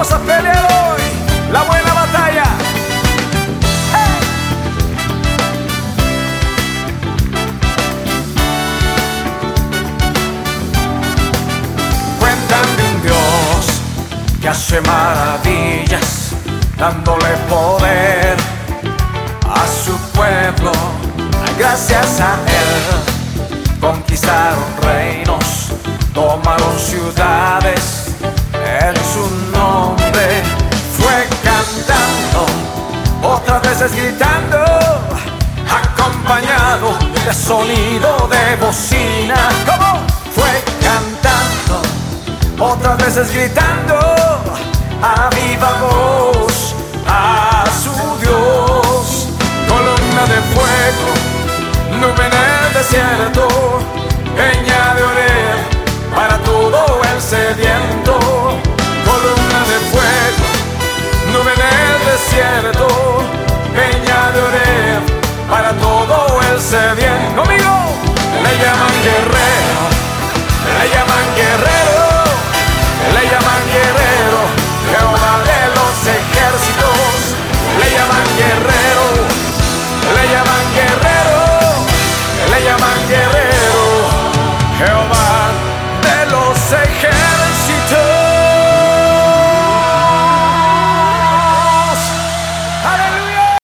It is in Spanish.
Vamos a pelear hoy la buena batalla. ¡Hey! Cuentan de un Dios que hace maravillas, dándole poder a su pueblo. Gracias a él conquistaron reinos, tomaron ciudades en su gritando, acompañado de sonido de bocina. Como fue cantando, otras veces gritando a viva voz a su Dios. Columna de fuego, nube en el desierto, peña de orel para todo el sediento. Columna de fuego, nube en el desierto. conoce bien. Conmigo me llaman guerrero.